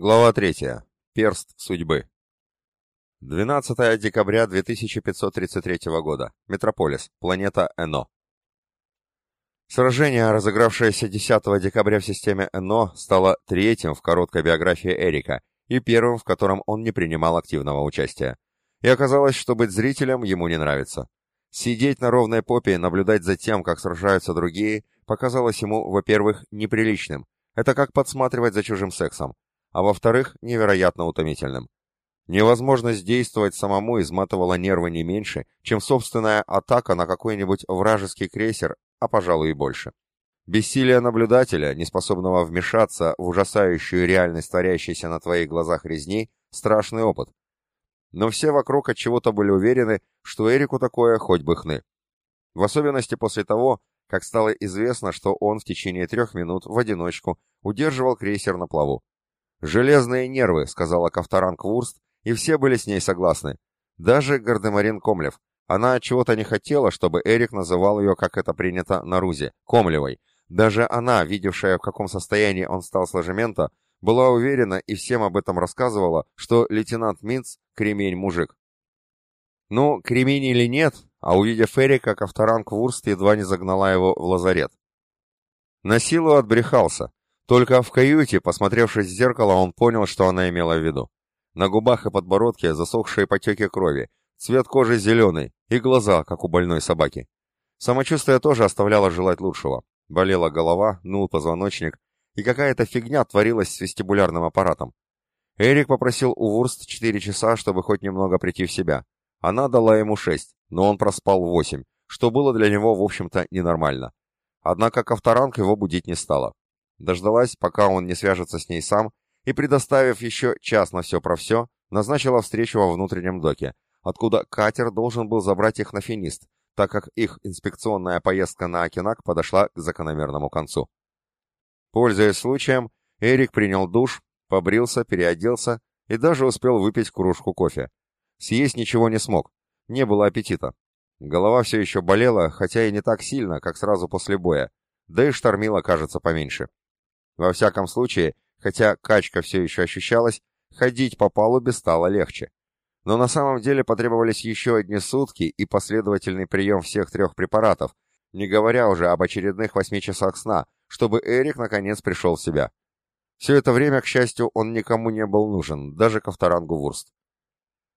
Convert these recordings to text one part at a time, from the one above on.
Глава 3. Перст судьбы. 12 декабря 2533 года. Метрополис. Планета Эно. Сражение, разыгравшееся 10 декабря в системе Эно, стало третьим в короткой биографии Эрика и первым, в котором он не принимал активного участия. И оказалось, что быть зрителем ему не нравится. Сидеть на ровной попе и наблюдать за тем, как сражаются другие, показалось ему, во-первых, неприличным. Это как подсматривать за чужим сексом а во-вторых, невероятно утомительным. Невозможность действовать самому изматывала нервы не меньше, чем собственная атака на какой-нибудь вражеский крейсер, а пожалуй и больше. Бессилие наблюдателя, неспособного вмешаться в ужасающую реальность творящейся на твоих глазах резни, страшный опыт. Но все вокруг от чего-то были уверены, что Эрику такое хоть бы хны. В особенности после того, как стало известно, что он в течение трех минут в одиночку удерживал крейсер на плаву. «Железные нервы», — сказала Ковторанг Вурст, и все были с ней согласны. Даже Гардемарин Комлев. Она чего-то не хотела, чтобы Эрик называл ее, как это принято на Рузе, Комлевой. Даже она, видевшая, в каком состоянии он стал с ложемента, была уверена и всем об этом рассказывала, что лейтенант Минц — кремень-мужик. Ну, кремень или нет, а увидев Эрика, Ковторанг Вурст едва не загнала его в лазарет. На силу отбрехался. Только в каюте, посмотревшись в зеркало, он понял, что она имела в виду. На губах и подбородке засохшие потеки крови, цвет кожи зеленый и глаза, как у больной собаки. Самочувствие тоже оставляло желать лучшего. Болела голова, нул позвоночник, и какая-то фигня творилась с вестибулярным аппаратом. Эрик попросил у Вурст четыре часа, чтобы хоть немного прийти в себя. Она дала ему шесть, но он проспал восемь, что было для него, в общем-то, ненормально. Однако Ковторанг его будить не стала. Дождалась, пока он не свяжется с ней сам, и, предоставив еще час на все про все, назначила встречу во внутреннем доке, откуда катер должен был забрать их на финист, так как их инспекционная поездка на Акинак подошла к закономерному концу. Пользуясь случаем, Эрик принял душ, побрился, переоделся и даже успел выпить кружку кофе. Съесть ничего не смог, не было аппетита. Голова все еще болела, хотя и не так сильно, как сразу после боя, да и штормила, кажется, поменьше. Во всяком случае, хотя качка все еще ощущалась, ходить по палубе стало легче. Но на самом деле потребовались еще одни сутки и последовательный прием всех трех препаратов, не говоря уже об очередных восьми часах сна, чтобы Эрик наконец пришел в себя. Все это время, к счастью, он никому не был нужен, даже Ковторангу Вурст.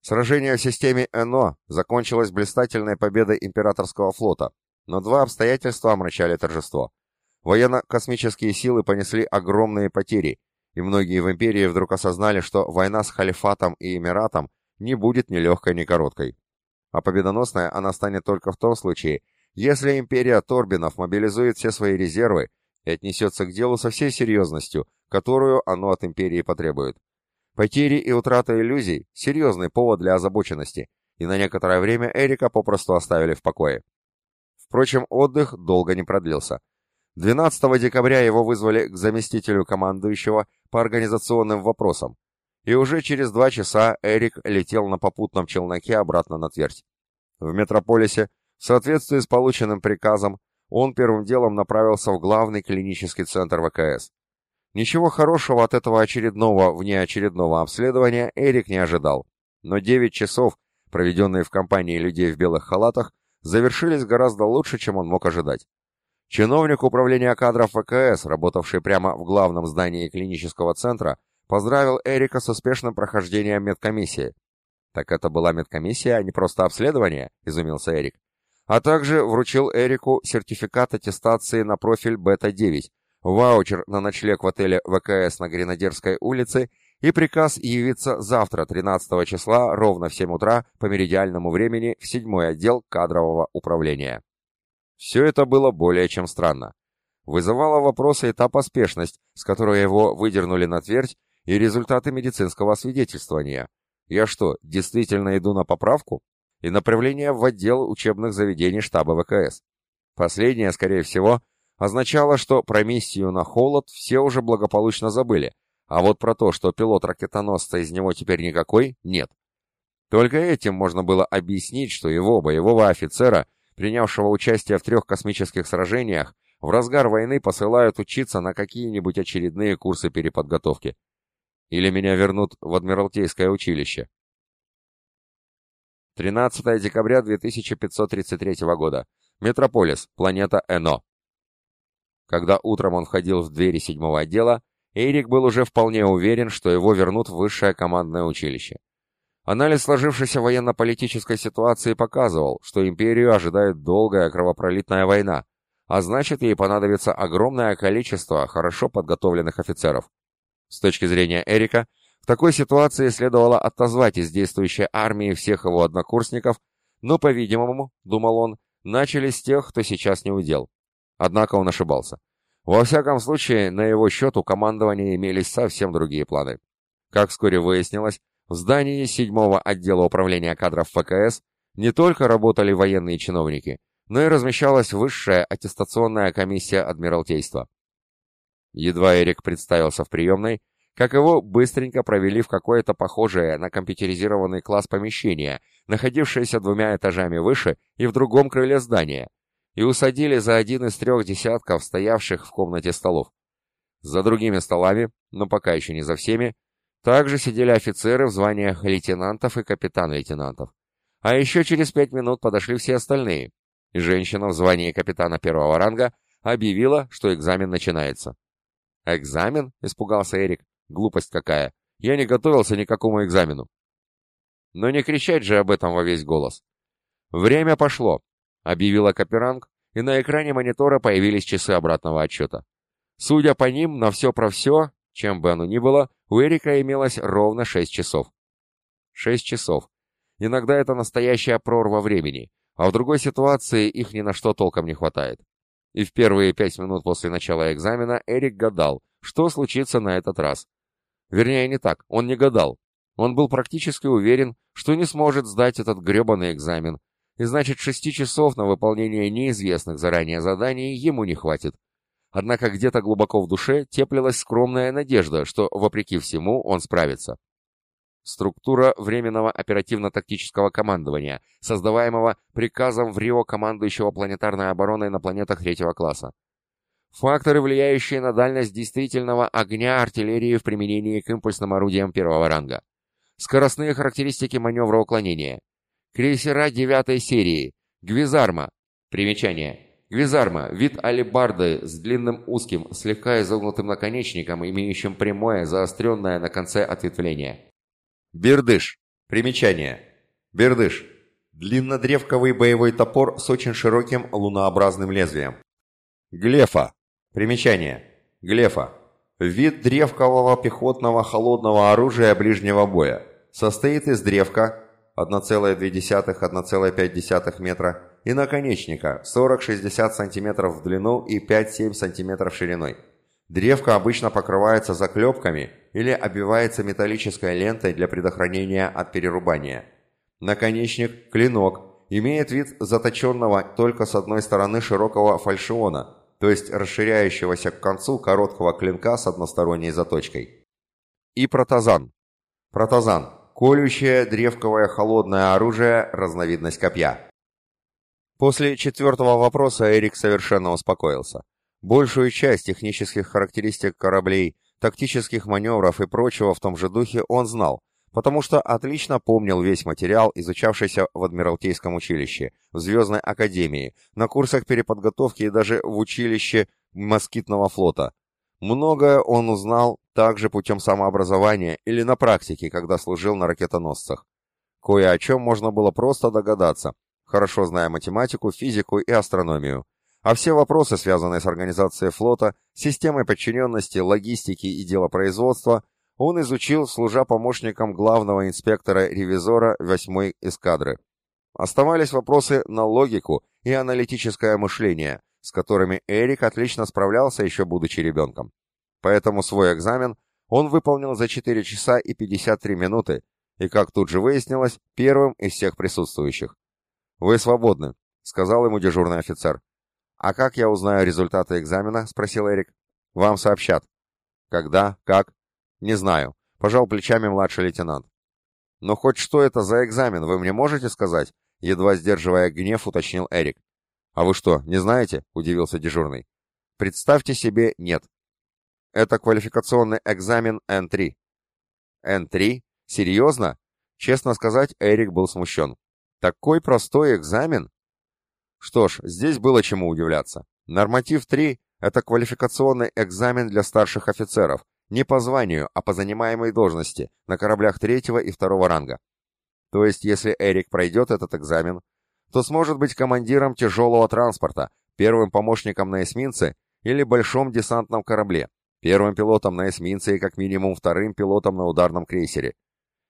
Сражение в системе ЭНО закончилось блистательной победой императорского флота, но два обстоятельства омрачали торжество. Военно-космические силы понесли огромные потери, и многие в империи вдруг осознали, что война с халифатом и эмиратом не будет ни легкой, ни короткой. А победоносная она станет только в том случае, если империя Торбинов мобилизует все свои резервы и отнесется к делу со всей серьезностью, которую оно от империи потребует. Потери и утрата иллюзий – серьезный повод для озабоченности, и на некоторое время Эрика попросту оставили в покое. Впрочем, отдых долго не продлился. 12 декабря его вызвали к заместителю командующего по организационным вопросам, и уже через два часа Эрик летел на попутном челноке обратно на Твердь. В метрополисе, в соответствии с полученным приказом, он первым делом направился в главный клинический центр ВКС. Ничего хорошего от этого очередного внеочередного обследования Эрик не ожидал, но 9 часов, проведенные в компании людей в белых халатах, завершились гораздо лучше, чем он мог ожидать. Чиновник управления кадров ВКС, работавший прямо в главном здании клинического центра, поздравил Эрика с успешным прохождением медкомиссии. «Так это была медкомиссия, а не просто обследование?» – изумился Эрик. А также вручил Эрику сертификат аттестации на профиль Бета-9, ваучер на ночлег в отеле ВКС на Гренадерской улице и приказ явиться завтра, 13 числа, ровно в 7 утра по меридиальному времени в 7 отдел кадрового управления. Все это было более чем странно. Вызывало вопросы и та поспешность, с которой его выдернули на твердь, и результаты медицинского освидетельствования. Я что, действительно иду на поправку? И направление в отдел учебных заведений штаба ВКС. Последнее, скорее всего, означало, что про миссию на холод все уже благополучно забыли, а вот про то, что пилот-ракетоносца из него теперь никакой, нет. Только этим можно было объяснить, что его, боевого офицера, принявшего участие в трех космических сражениях, в разгар войны посылают учиться на какие-нибудь очередные курсы переподготовки. Или меня вернут в Адмиралтейское училище. 13 декабря 2533 года. Метрополис, планета Эно. Когда утром он входил в двери седьмого отдела, Эрик был уже вполне уверен, что его вернут в высшее командное училище. Анализ сложившейся военно-политической ситуации показывал, что империю ожидает долгая кровопролитная война, а значит ей понадобится огромное количество хорошо подготовленных офицеров. С точки зрения Эрика, в такой ситуации следовало отозвать из действующей армии всех его однокурсников, но, по-видимому, думал он, начали с тех, кто сейчас не удел. Однако он ошибался. Во всяком случае, на его счет у командования имелись совсем другие планы. Как вскоре выяснилось, в здании седьмого отдела управления кадров ФКС не только работали военные чиновники, но и размещалась высшая аттестационная комиссия Адмиралтейства. Едва Эрик представился в приемной, как его быстренько провели в какое-то похожее на компьютеризированный класс помещение, находившееся двумя этажами выше и в другом крыле здания, и усадили за один из трех десятков стоявших в комнате столов. За другими столами, но пока еще не за всеми, также сидели офицеры в званиях лейтенантов и капитан-лейтенантов. А еще через пять минут подошли все остальные, и женщина в звании капитана первого ранга объявила, что экзамен начинается. «Экзамен?» — испугался Эрик. «Глупость какая! Я не готовился ни к какому экзамену!» Но не кричать же об этом во весь голос. «Время пошло!» — объявила Каперанг, и на экране монитора появились часы обратного отчета. Судя по ним, на все про все, чем бы оно ни было, у Эрика имелось ровно шесть часов. Шесть часов. Иногда это настоящая прорва времени, а в другой ситуации их ни на что толком не хватает. И в первые пять минут после начала экзамена Эрик гадал, что случится на этот раз. Вернее, не так, он не гадал. Он был практически уверен, что не сможет сдать этот гребаный экзамен, и значит шести часов на выполнение неизвестных заранее заданий ему не хватит. Однако где-то глубоко в душе теплилась скромная надежда, что, вопреки всему, он справится. Структура Временного оперативно-тактического командования, создаваемого приказом в Рио командующего планетарной обороной на планетах третьего класса. Факторы, влияющие на дальность действительного огня артиллерии в применении к импульсным орудиям первого ранга. Скоростные характеристики маневра уклонения. Крейсера девятой серии. Гвизарма. Примечание. Гвизарма – вид алебарды с длинным узким, слегка изогнутым наконечником, имеющим прямое, заостренное на конце ответвление. Бердыш. Примечание. Бердыш. Длиннодревковый боевой топор с очень широким лунообразным лезвием. Глефа. Примечание. Глефа. Вид древкового пехотного холодного оружия ближнего боя. Состоит из древка 1,2-1,5 метра и наконечника 40-60 см в длину и 5-7 см шириной. Древко обычно покрывается заклепками или обвивается металлической лентой для предохранения от перерубания. Наконечник, клинок, имеет вид заточенного только с одной стороны широкого фальшиона, то есть расширяющегося к концу короткого клинка с односторонней заточкой. И протазан. Протазан – колющее древковое холодное оружие, разновидность копья. После четвертого вопроса Эрик совершенно успокоился. Большую часть технических характеристик кораблей, тактических маневров и прочего в том же духе он знал, потому что отлично помнил весь материал, изучавшийся в Адмиралтейском училище, в Звездной академии, на курсах переподготовки и даже в училище москитного флота. Многое он узнал также путем самообразования или на практике, когда служил на ракетоносцах. Кое о чем можно было просто догадаться, хорошо зная математику, физику и астрономию а все вопросы, связанные с организацией флота, системой подчиненности, логистики и делопроизводства, он изучил, служа помощником главного инспектора-ревизора 8-й эскадры. Оставались вопросы на логику и аналитическое мышление, с которыми Эрик отлично справлялся еще будучи ребенком. Поэтому свой экзамен он выполнил за 4 часа и 53 минуты, и, как тут же выяснилось, первым из всех присутствующих. «Вы свободны», — сказал ему дежурный офицер. «А как я узнаю результаты экзамена?» — спросил Эрик. «Вам сообщат». «Когда? Как?» «Не знаю», — пожал плечами младший лейтенант. «Но хоть что это за экзамен, вы мне можете сказать?» Едва сдерживая гнев, уточнил Эрик. «А вы что, не знаете?» — удивился дежурный. «Представьте себе, нет. Это квалификационный экзамен N3. Н3? Серьезно? Честно сказать, Эрик был смущен. Такой простой экзамен? Что ж, здесь было чему удивляться. Норматив 3 – это квалификационный экзамен для старших офицеров, не по званию, а по занимаемой должности, на кораблях третьего и второго ранга. То есть, если Эрик пройдет этот экзамен, то сможет быть командиром тяжелого транспорта, первым помощником на эсминце или большом десантном корабле, первым пилотом на эсминце и как минимум вторым пилотом на ударном крейсере.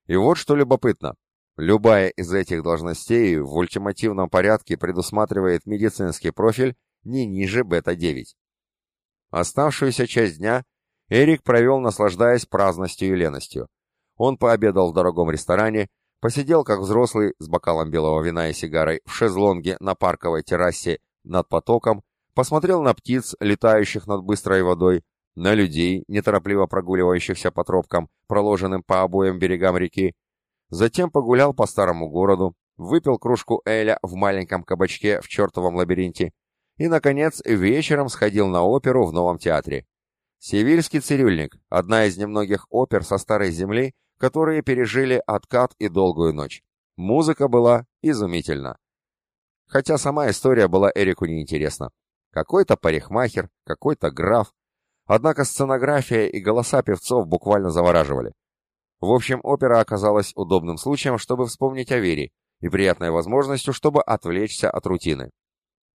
И вот что любопытно. Любая из этих должностей в ультимативном порядке предусматривает медицинский профиль не ниже бета-9. Оставшуюся часть дня Эрик провел, наслаждаясь праздностью и леностью. Он пообедал в дорогом ресторане, посидел как взрослый с бокалом белого вина и сигарой в шезлонге на парковой террасе над потоком, посмотрел на птиц, летающих над быстрой водой, на людей, неторопливо прогуливающихся по тропкам, проложенным по обоим берегам реки, затем погулял по старому городу, выпил кружку эля в маленьком кабачке в чертовом лабиринте и, наконец, вечером сходил на оперу в новом театре. «Севильский цирюльник» — одна из немногих опер со старой земли, которые пережили откат и долгую ночь. Музыка была изумительна. Хотя сама история была Эрику неинтересна. Какой-то парикмахер, какой-то граф. Однако сценография и голоса певцов буквально завораживали. В общем, опера оказалась удобным случаем, чтобы вспомнить о вере, и приятной возможностью, чтобы отвлечься от рутины.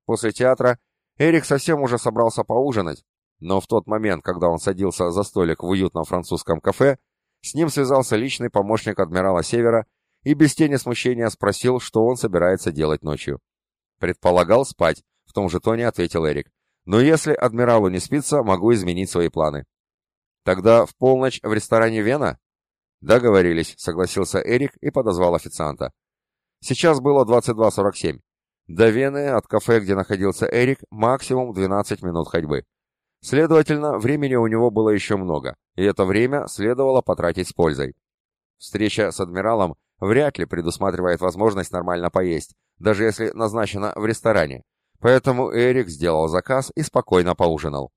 После театра Эрик совсем уже собрался поужинать, но в тот момент, когда он садился за столик в уютном французском кафе, с ним связался личный помощник адмирала Севера и без тени смущения спросил, что он собирается делать ночью. Предполагал спать, в том же тоне ответил Эрик. Но если адмиралу не спится, могу изменить свои планы. Тогда в полночь в ресторане Вена? Договорились, согласился Эрик и подозвал официанта. Сейчас было 22.47. До Вены от кафе, где находился Эрик, максимум 12 минут ходьбы. Следовательно, времени у него было еще много, и это время следовало потратить с пользой. Встреча с адмиралом вряд ли предусматривает возможность нормально поесть, даже если назначено в ресторане. Поэтому Эрик сделал заказ и спокойно поужинал.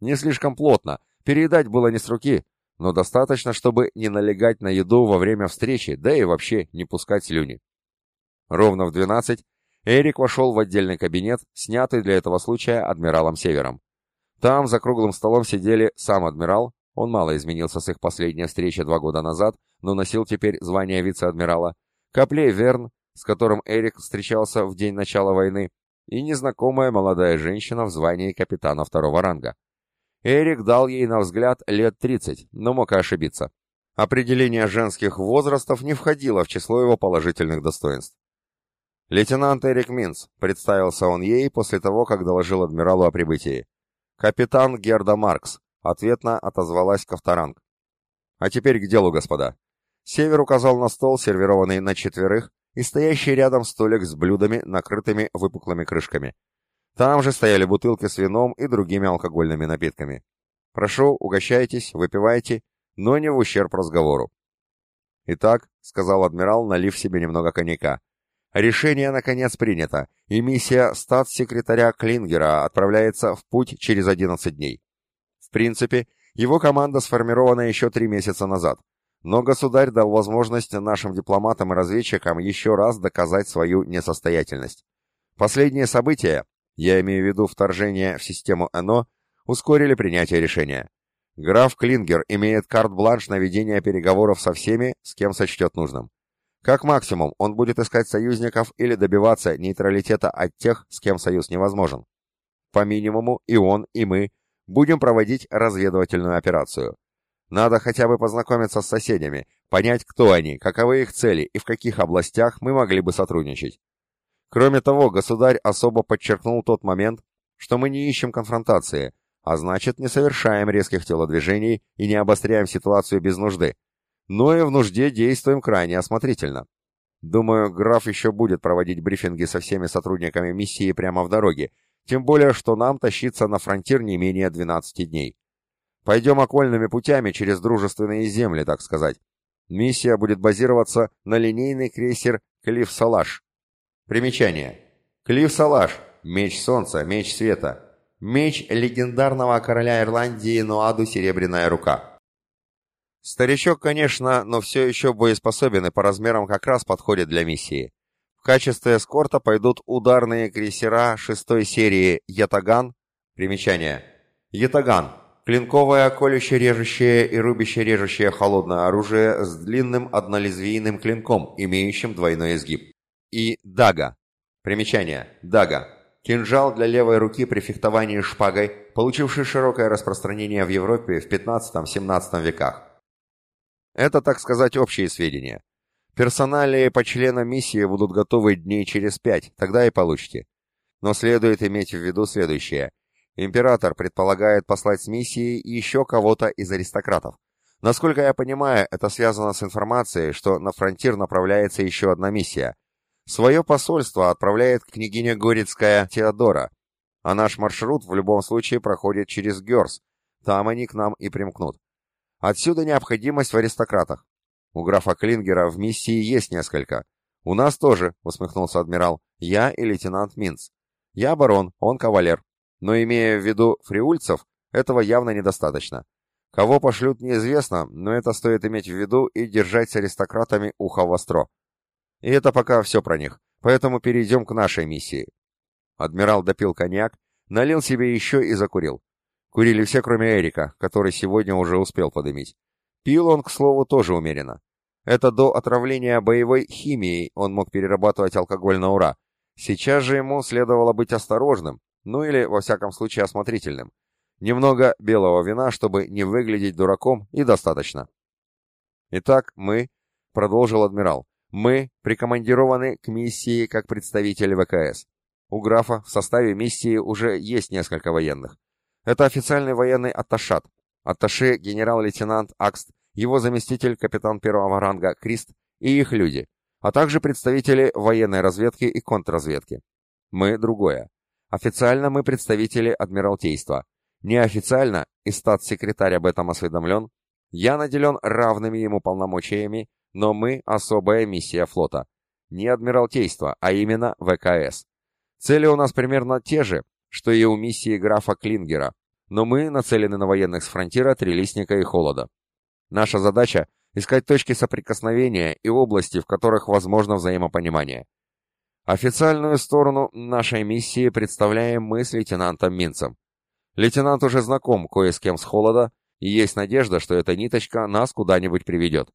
Не слишком плотно, переедать было не с руки, но достаточно, чтобы не налегать на еду во время встречи, да и вообще не пускать слюни. Ровно в 12 Эрик вошел в отдельный кабинет, снятый для этого случая адмиралом Севером. Там за круглым столом сидели сам адмирал, он мало изменился с их последней встречи два года назад, но носил теперь звание вице-адмирала, Каплей Верн, с которым Эрик встречался в день начала войны, и незнакомая молодая женщина в звании капитана второго ранга. Эрик дал ей на взгляд лет 30, но мог ошибиться. Определение женских возрастов не входило в число его положительных достоинств. «Лейтенант Эрик Минц», — представился он ей после того, как доложил адмиралу о прибытии. «Капитан Герда Маркс», — ответно отозвалась Ковторанг. «А теперь к делу, господа». Север указал на стол, сервированный на четверых, и стоящий рядом столик с блюдами, накрытыми выпуклыми крышками. Там же стояли бутылки с вином и другими алкогольными напитками. Прошу, угощайтесь, выпивайте, но не в ущерб разговору. «Итак», — сказал адмирал, налив себе немного коньяка, — «решение, наконец, принято, и миссия статс-секретаря Клингера отправляется в путь через 11 дней. В принципе, его команда сформирована еще три месяца назад, но государь дал возможность нашим дипломатам и разведчикам еще раз доказать свою несостоятельность. Последние события, я имею в виду вторжение в систему НО, ускорили принятие решения. Граф Клингер имеет карт-бланш на ведение переговоров со всеми, с кем сочтет нужным. Как максимум, он будет искать союзников или добиваться нейтралитета от тех, с кем союз невозможен. По минимуму и он, и мы будем проводить разведывательную операцию. Надо хотя бы познакомиться с соседями, понять, кто они, каковы их цели и в каких областях мы могли бы сотрудничать. Кроме того, государь особо подчеркнул тот момент, что мы не ищем конфронтации, а значит не совершаем резких телодвижений и не обостряем ситуацию без нужды, но и в нужде действуем крайне осмотрительно. Думаю, граф еще будет проводить брифинги со всеми сотрудниками миссии прямо в дороге, тем более, что нам тащиться на фронтир не менее 12 дней. Пойдем окольными путями через дружественные земли, так сказать. Миссия будет базироваться на линейный крейсер Клифф Салаш. Примечание. Клифф Салаш. Меч солнца, меч света. Меч легендарного короля Ирландии Нуаду Серебряная рука. Старичок, конечно, но все еще боеспособен и по размерам как раз подходит для миссии. В качестве эскорта пойдут ударные крейсера шестой серии «Ятаган». Примечание. «Ятаган» Клинковое, колюще-режущее и рубяще-режущее холодное оружие с длинным однолезвийным клинком, имеющим двойной изгиб. И дага. Примечание. Дага. Кинжал для левой руки при фехтовании шпагой, получивший широкое распространение в Европе в 15-17 веках. Это, так сказать, общие сведения. Персоналии по членам миссии будут готовы дней через пять, тогда и получите. Но следует иметь в виду следующее – Император предполагает послать с миссией еще кого-то из аристократов. Насколько я понимаю, это связано с информацией, что на фронтир направляется еще одна миссия. Свое посольство отправляет княгиня Горецкая Теодора, а наш маршрут в любом случае проходит через Герс. Там они к нам и примкнут. Отсюда необходимость в аристократах. У графа Клингера в миссии есть несколько. У нас тоже, усмехнулся адмирал, я и лейтенант Минц. Я барон, он кавалер. Но имея в виду фриульцев, этого явно недостаточно. Кого пошлют неизвестно, но это стоит иметь в виду и держать с аристократами ухо востро. И это пока все про них, поэтому перейдем к нашей миссии. Адмирал допил коньяк, налил себе еще и закурил. Курили все, кроме Эрика, который сегодня уже успел подымить. Пил он, к слову, тоже умеренно. Это до отравления боевой химией он мог перерабатывать алкоголь на ура. Сейчас же ему следовало быть осторожным, ну или, во всяком случае, осмотрительным. Немного белого вина, чтобы не выглядеть дураком, и достаточно. Итак, мы, продолжил адмирал, мы прикомандированы к миссии как представители ВКС. У графа в составе миссии уже есть несколько военных. Это официальный военный атташат, атташе генерал-лейтенант Акст, его заместитель капитан первого ранга Крист и их люди, а также представители военной разведки и контрразведки. Мы другое. Официально мы представители Адмиралтейства. Неофициально, и статс-секретарь об этом осведомлен, я наделен равными ему полномочиями, но мы особая миссия флота. Не Адмиралтейство, а именно ВКС. Цели у нас примерно те же, что и у миссии графа Клингера, но мы нацелены на военных с фронтира, Трелисника и Холода. Наша задача — искать точки соприкосновения и области, в которых возможно взаимопонимание. Официальную сторону нашей миссии представляем мы с лейтенантом Минцем. Лейтенант уже знаком кое с кем с холода, и есть надежда, что эта ниточка нас куда-нибудь приведет.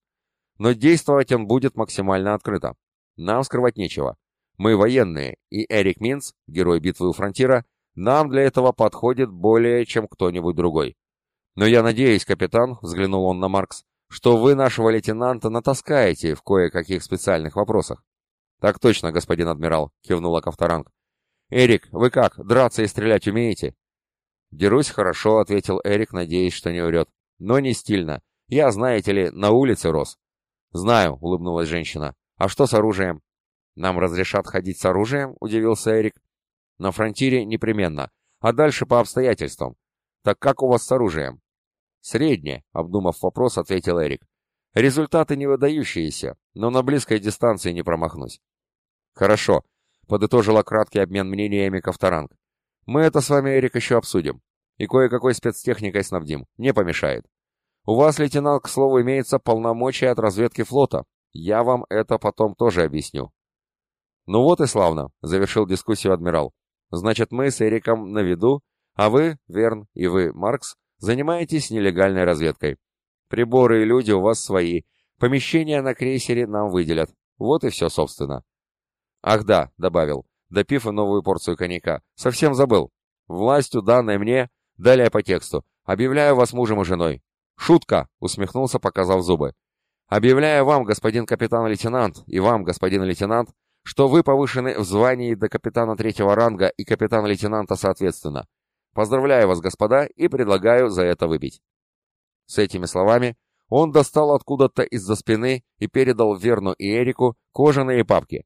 Но действовать он будет максимально открыто. Нам скрывать нечего. Мы военные, и Эрик Минц, герой битвы у фронтира, нам для этого подходит более, чем кто-нибудь другой. Но я надеюсь, капитан, взглянул он на Маркс, что вы нашего лейтенанта натаскаете в кое-каких специальных вопросах. «Так точно, господин адмирал», — кивнула Ковторанг. «Эрик, вы как, драться и стрелять умеете?» «Дерусь хорошо», — ответил Эрик, надеясь, что не врет. «Но не стильно. Я, знаете ли, на улице рос». «Знаю», — улыбнулась женщина. «А что с оружием?» «Нам разрешат ходить с оружием?» — удивился Эрик. «На фронтире непременно, а дальше по обстоятельствам. Так как у вас с оружием?» «Среднее», — обдумав вопрос, ответил Эрик. «Результаты не выдающиеся, но на близкой дистанции не промахнусь. «Хорошо», — подытожила краткий обмен мнениями Ковторанг. «Мы это с вами, Эрик, еще обсудим. И кое-какой спецтехникой снабдим. Не помешает. У вас, лейтенант, к слову, имеется полномочия от разведки флота. Я вам это потом тоже объясню». «Ну вот и славно», — завершил дискуссию адмирал. «Значит, мы с Эриком на виду, а вы, Верн, и вы, Маркс, занимаетесь нелегальной разведкой. Приборы и люди у вас свои. Помещения на крейсере нам выделят. Вот и все, собственно. «Ах да», — добавил, допив и новую порцию коньяка, — «совсем забыл. Властью, данной мне, далее по тексту, объявляю вас мужем и женой». «Шутка!» — усмехнулся, показав зубы. «Объявляю вам, господин капитан-лейтенант, и вам, господин лейтенант, что вы повышены в звании до капитана третьего ранга и капитан-лейтенанта соответственно. Поздравляю вас, господа, и предлагаю за это выпить». С этими словами он достал откуда-то из-за спины и передал Верну и Эрику кожаные папки,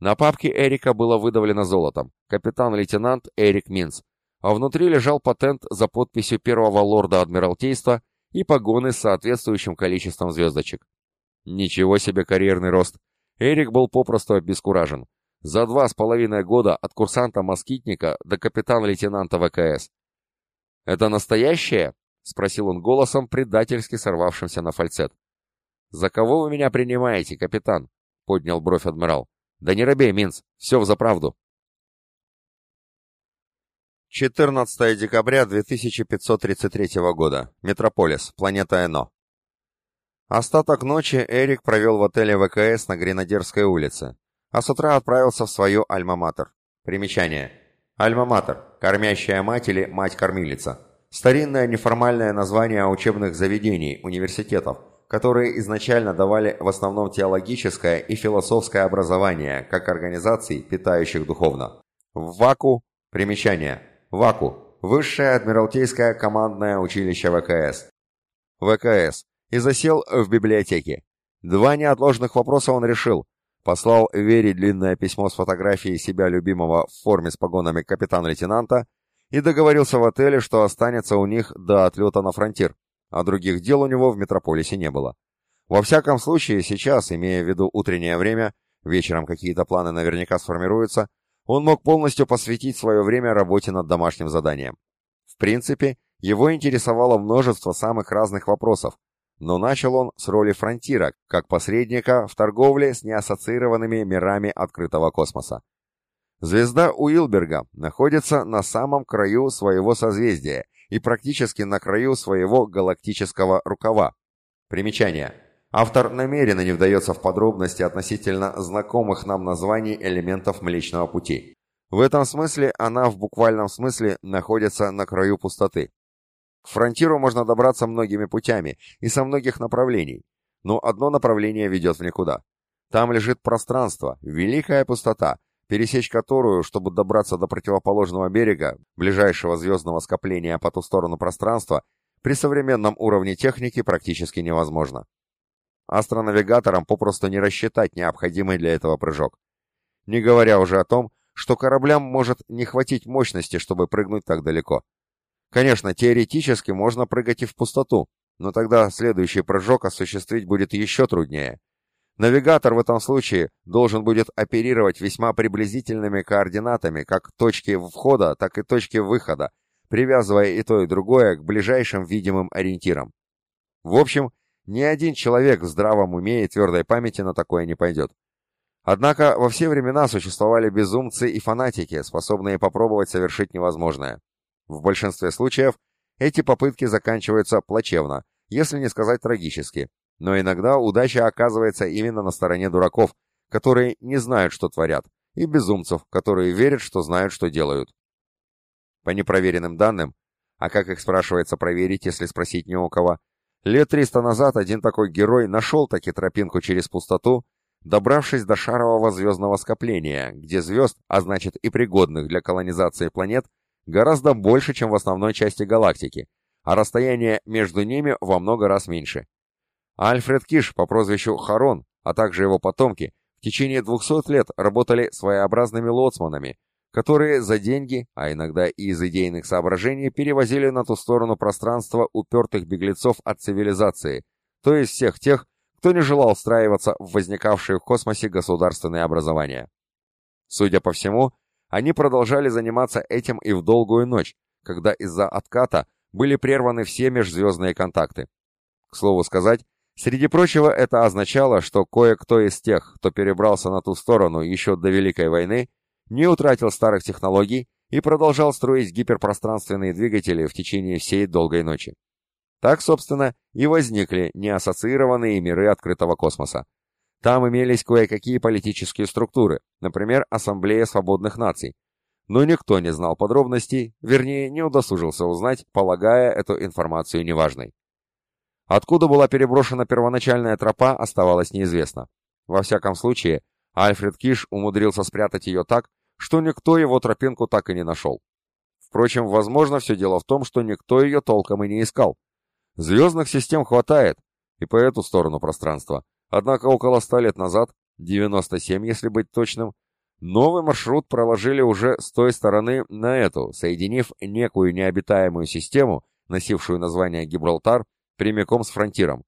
на папке Эрика было выдавлено золотом. Капитан-лейтенант Эрик Минц. А внутри лежал патент за подписью первого лорда Адмиралтейства и погоны с соответствующим количеством звездочек. Ничего себе карьерный рост. Эрик был попросту обескуражен. За два с половиной года от курсанта-москитника до капитана-лейтенанта ВКС. «Это настоящее?» — спросил он голосом, предательски сорвавшимся на фальцет. «За кого вы меня принимаете, капитан?» — поднял бровь адмирал. «Да не робей, Минц, все взаправду». 14 декабря 2533 года. Метрополис, планета Эно. Остаток ночи Эрик провел в отеле ВКС на Гренадерской улице, а с утра отправился в свою альма-матер. Примечание. Альма-матер, кормящая мать или мать-кормилица. Старинное неформальное название учебных заведений, университетов, которые изначально давали в основном теологическое и философское образование, как организаций, питающих духовно. В ВАКУ, примечание, ВАКУ, Высшее Адмиралтейское командное училище ВКС. ВКС. И засел в библиотеке. Два неотложных вопроса он решил. Послал Вере длинное письмо с фотографией себя любимого в форме с погонами капитан-лейтенанта и договорился в отеле, что останется у них до отлета на фронтир, а других дел у него в метрополисе не было. Во всяком случае, сейчас, имея в виду утреннее время, вечером какие-то планы наверняка сформируются, он мог полностью посвятить свое время работе над домашним заданием. В принципе, его интересовало множество самых разных вопросов, но начал он с роли фронтира, как посредника в торговле с неассоциированными мирами открытого космоса. Звезда Уилберга находится на самом краю своего созвездия и практически на краю своего галактического рукава. Примечание. Автор намеренно не вдается в подробности относительно знакомых нам названий элементов Млечного Пути. В этом смысле она в буквальном смысле находится на краю пустоты. К фронтиру можно добраться многими путями и со многих направлений, но одно направление ведет в никуда. Там лежит пространство, великая пустота, пересечь которую, чтобы добраться до противоположного берега, ближайшего звездного скопления по ту сторону пространства, при современном уровне техники практически невозможно. Астронавигаторам попросту не рассчитать необходимый для этого прыжок. Не говоря уже о том, что кораблям может не хватить мощности, чтобы прыгнуть так далеко. Конечно, теоретически можно прыгать и в пустоту, но тогда следующий прыжок осуществить будет еще труднее. Навигатор в этом случае должен будет оперировать весьма приблизительными координатами как точки входа, так и точки выхода, привязывая и то, и другое к ближайшим видимым ориентирам. В общем, ни один человек в здравом уме и твердой памяти на такое не пойдет. Однако во все времена существовали безумцы и фанатики, способные попробовать совершить невозможное. В большинстве случаев эти попытки заканчиваются плачевно, если не сказать трагически, но иногда удача оказывается именно на стороне дураков, которые не знают, что творят, и безумцев, которые верят, что знают, что делают. По непроверенным данным, а как их спрашивается проверить, если спросить не у кого, лет триста назад один такой герой нашел таки тропинку через пустоту, добравшись до шарового звездного скопления, где звезд, а значит и пригодных для колонизации планет, гораздо больше, чем в основной части галактики, а расстояние между ними во много раз меньше. Альфред Киш по прозвищу Харон, а также его потомки, в течение 200 лет работали своеобразными лоцманами, которые за деньги, а иногда и из идейных соображений, перевозили на ту сторону пространства упертых беглецов от цивилизации, то есть всех тех, кто не желал встраиваться в возникавшие в космосе государственные образования. Судя по всему, они продолжали заниматься этим и в долгую ночь, когда из-за отката были прерваны все межзвездные контакты. К слову сказать, Среди прочего, это означало, что кое-кто из тех, кто перебрался на ту сторону еще до Великой войны, не утратил старых технологий и продолжал строить гиперпространственные двигатели в течение всей долгой ночи. Так, собственно, и возникли неассоциированные миры открытого космоса. Там имелись кое-какие политические структуры, например, Ассамблея свободных наций. Но никто не знал подробностей, вернее, не удосужился узнать, полагая эту информацию неважной. Откуда была переброшена первоначальная тропа, оставалось неизвестно. Во всяком случае, Альфред Киш умудрился спрятать ее так, что никто его тропинку так и не нашел. Впрочем, возможно, все дело в том, что никто ее толком и не искал. Звездных систем хватает, и по эту сторону пространства. Однако около ста лет назад, 97 если быть точным, новый маршрут проложили уже с той стороны на эту, соединив некую необитаемую систему, носившую название Гибралтар, прямиком с фронтиром.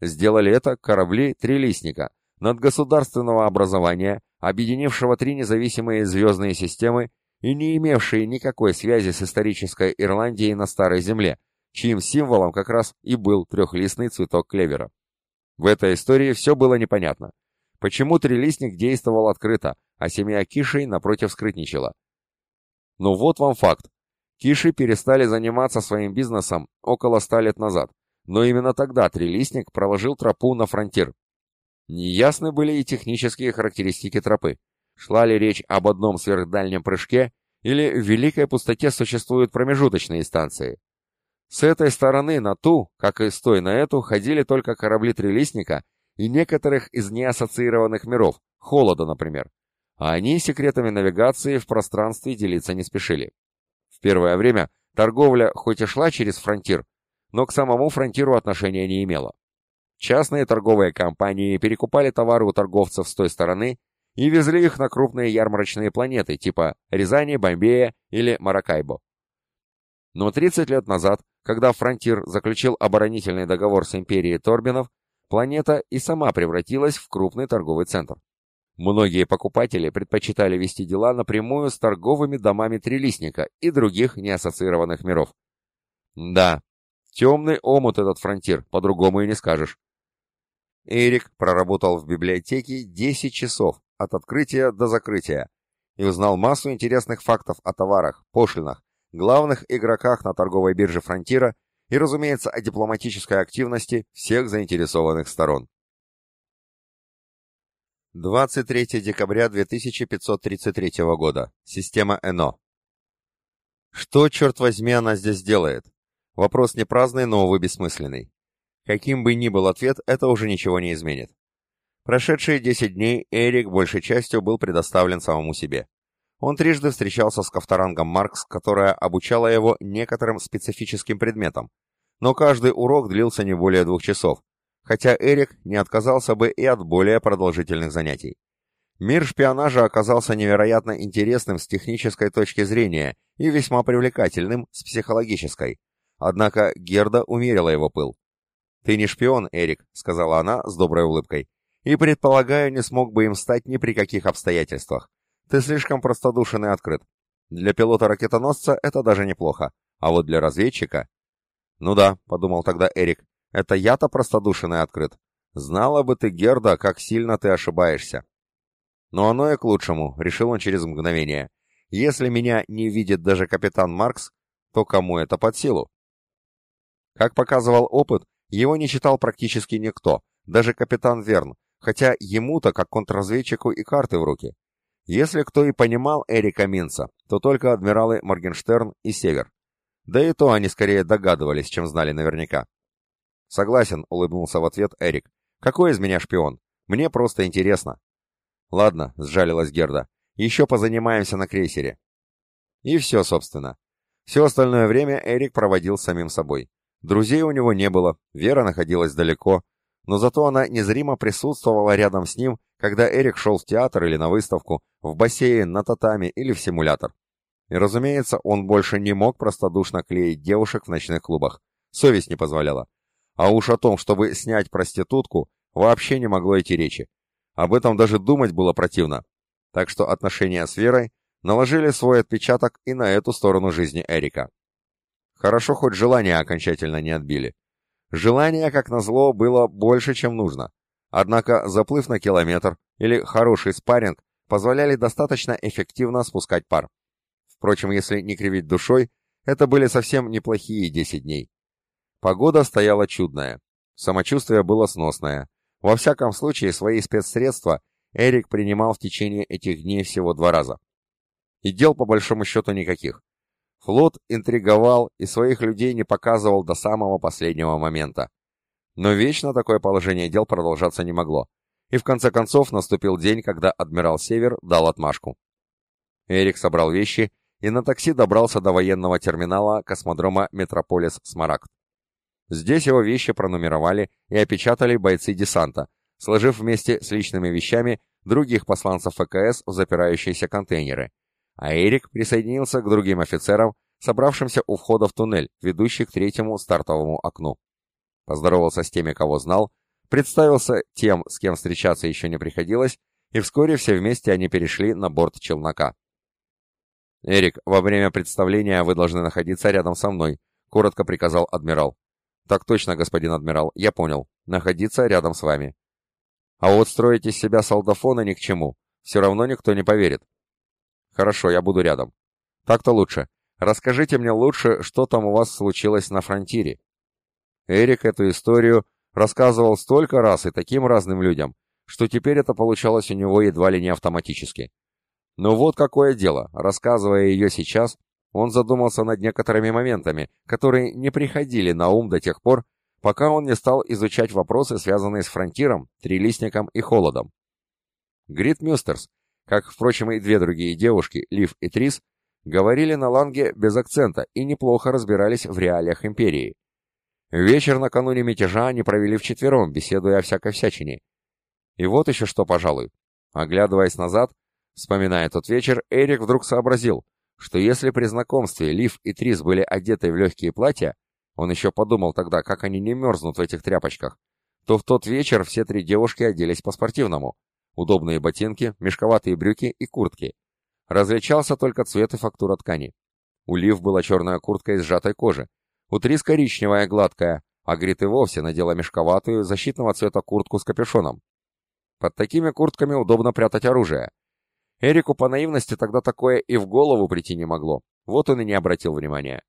Сделали это корабли «Трилистника» надгосударственного образования, объединившего три независимые звездные системы и не имевшие никакой связи с исторической Ирландией на Старой Земле, чьим символом как раз и был трехлистный цветок клевера. В этой истории все было непонятно. Почему трилистник действовал открыто, а семья Кишей напротив скрытничала? Ну вот вам факт. Киши перестали заниматься своим бизнесом около ста лет назад, но именно тогда трилистник проложил тропу на фронтир. Неясны были и технические характеристики тропы. Шла ли речь об одном сверхдальнем прыжке, или в Великой Пустоте существуют промежуточные станции? С этой стороны на ту, как и с той на эту, ходили только корабли Трелистника и некоторых из неассоциированных миров, холода, например. А они секретами навигации в пространстве делиться не спешили. В первое время торговля хоть и шла через фронтир, но к самому фронтиру отношения не имела. Частные торговые компании перекупали товары у торговцев с той стороны и везли их на крупные ярмарочные планеты типа Рязани, Бомбея или Маракайбо. Но 30 лет назад, когда Фронтир заключил оборонительный договор с империей Торбинов, планета и сама превратилась в крупный торговый центр. Многие покупатели предпочитали вести дела напрямую с торговыми домами Трилистника и других неассоциированных миров. Да, темный омут этот фронтир, по-другому и не скажешь. Эрик проработал в библиотеке 10 часов, от открытия до закрытия, и узнал массу интересных фактов о товарах, пошлинах, главных игроках на торговой бирже Фронтира и, разумеется, о дипломатической активности всех заинтересованных сторон. 23 декабря 2533 года. Система ЭНО. Что, черт возьми, она здесь делает? Вопрос не праздный, но, увы, бессмысленный. Каким бы ни был ответ, это уже ничего не изменит. Прошедшие 10 дней Эрик большей частью был предоставлен самому себе. Он трижды встречался с Ковторангом Маркс, которая обучала его некоторым специфическим предметам, но каждый урок длился не более двух часов, хотя Эрик не отказался бы и от более продолжительных занятий. Мир шпионажа оказался невероятно интересным с технической точки зрения и весьма привлекательным с психологической. Однако Герда умерила его пыл. «Ты не шпион, Эрик», — сказала она с доброй улыбкой, «и, предполагаю, не смог бы им стать ни при каких обстоятельствах. Ты слишком простодушен и открыт. Для пилота-ракетоносца это даже неплохо, а вот для разведчика...» «Ну да», — подумал тогда Эрик, это я-то простодушен и открыт. Знала бы ты, Герда, как сильно ты ошибаешься. Но оно и к лучшему, решил он через мгновение. Если меня не видит даже капитан Маркс, то кому это под силу? Как показывал опыт, его не читал практически никто, даже капитан Верн, хотя ему-то, как контрразведчику, и карты в руки. Если кто и понимал Эрика Минца, то только адмиралы Моргенштерн и Север. Да и то они скорее догадывались, чем знали наверняка. «Согласен», — улыбнулся в ответ Эрик. «Какой из меня шпион? Мне просто интересно». «Ладно», — сжалилась Герда. «Еще позанимаемся на крейсере». И все, собственно. Все остальное время Эрик проводил самим собой. Друзей у него не было, Вера находилась далеко, но зато она незримо присутствовала рядом с ним, когда Эрик шел в театр или на выставку, в бассейн, на татами или в симулятор. И, разумеется, он больше не мог простодушно клеить девушек в ночных клубах. Совесть не позволяла. А уж о том, чтобы снять проститутку, вообще не могло идти речи. Об этом даже думать было противно. Так что отношения с Верой наложили свой отпечаток и на эту сторону жизни Эрика. Хорошо, хоть желания окончательно не отбили. Желания, как назло, было больше, чем нужно. Однако заплыв на километр или хороший спарринг позволяли достаточно эффективно спускать пар. Впрочем, если не кривить душой, это были совсем неплохие 10 дней. Погода стояла чудная. Самочувствие было сносное. Во всяком случае, свои спецсредства Эрик принимал в течение этих дней всего два раза. И дел по большому счету никаких. Флот интриговал и своих людей не показывал до самого последнего момента. Но вечно такое положение дел продолжаться не могло. И в конце концов наступил день, когда адмирал Север дал отмашку. Эрик собрал вещи и на такси добрался до военного терминала космодрома Метрополис Смарагд. Здесь его вещи пронумеровали и опечатали бойцы десанта, сложив вместе с личными вещами других посланцев ФКС в запирающиеся контейнеры. А Эрик присоединился к другим офицерам, собравшимся у входа в туннель, ведущий к третьему стартовому окну. Поздоровался с теми, кого знал, представился тем, с кем встречаться еще не приходилось, и вскоре все вместе они перешли на борт челнока. «Эрик, во время представления вы должны находиться рядом со мной», — коротко приказал адмирал. «Так точно, господин адмирал, я понял. Находиться рядом с вами». «А вот строить из себя солдафона ни к чему. Все равно никто не поверит». «Хорошо, я буду рядом». «Так-то лучше. Расскажите мне лучше, что там у вас случилось на фронтире». Эрик эту историю рассказывал столько раз и таким разным людям, что теперь это получалось у него едва ли не автоматически. Но вот какое дело, рассказывая ее сейчас, он задумался над некоторыми моментами, которые не приходили на ум до тех пор, пока он не стал изучать вопросы, связанные с фронтиром, трилистником и холодом. Грит Мюстерс, как, впрочем, и две другие девушки, Лив и Трис, говорили на ланге без акцента и неплохо разбирались в реалиях империи. Вечер накануне мятежа они провели вчетвером, беседуя о всякой всячине. И вот еще что, пожалуй. Оглядываясь назад, вспоминая тот вечер, Эрик вдруг сообразил, что если при знакомстве Лив и Трис были одеты в легкие платья, он еще подумал тогда, как они не мерзнут в этих тряпочках, то в тот вечер все три девушки оделись по-спортивному. Удобные ботинки, мешковатые брюки и куртки. Различался только цвет и фактура ткани. У Лив была черная куртка из сжатой кожи, у Трис коричневая гладкая, а Грит и вовсе надела мешковатую, защитного цвета куртку с капюшоном. Под такими куртками удобно прятать оружие. Эрику по наивности тогда такое и в голову прийти не могло, вот он и не обратил внимания.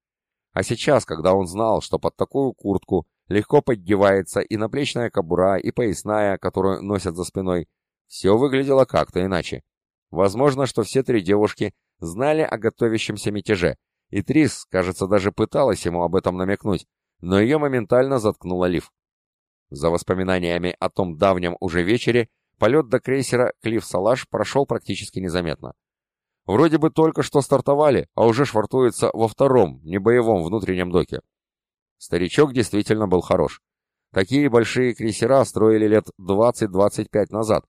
А сейчас, когда он знал, что под такую куртку легко поддевается и наплечная кобура, и поясная, которую носят за спиной, все выглядело как-то иначе. Возможно, что все три девушки знали о готовящемся мятеже, и Трис, кажется, даже пыталась ему об этом намекнуть, но ее моментально заткнула Лив. За воспоминаниями о том давнем уже вечере, полет до крейсера Клифф Салаш прошел практически незаметно. Вроде бы только что стартовали, а уже швартуется во втором, небоевом внутреннем доке. Старичок действительно был хорош. Такие большие крейсера строили лет 20-25 назад,